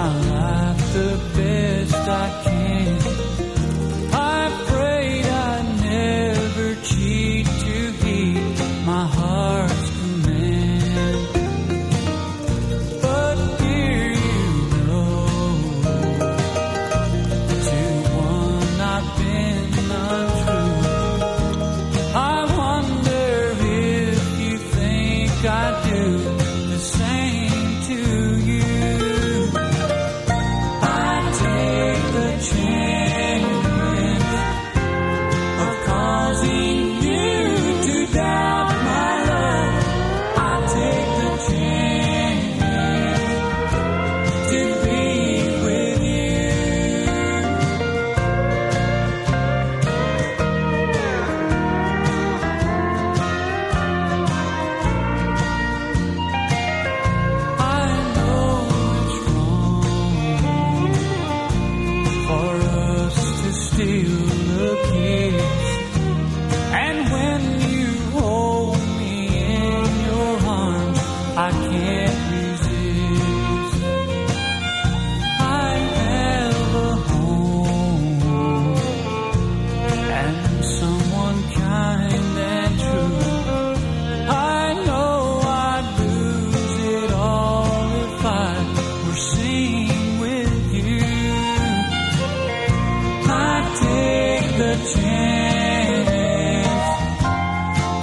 I laughed the best. change.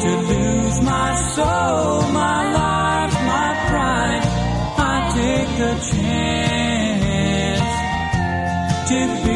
to lose my soul, my life, my pride. I take the chance to be.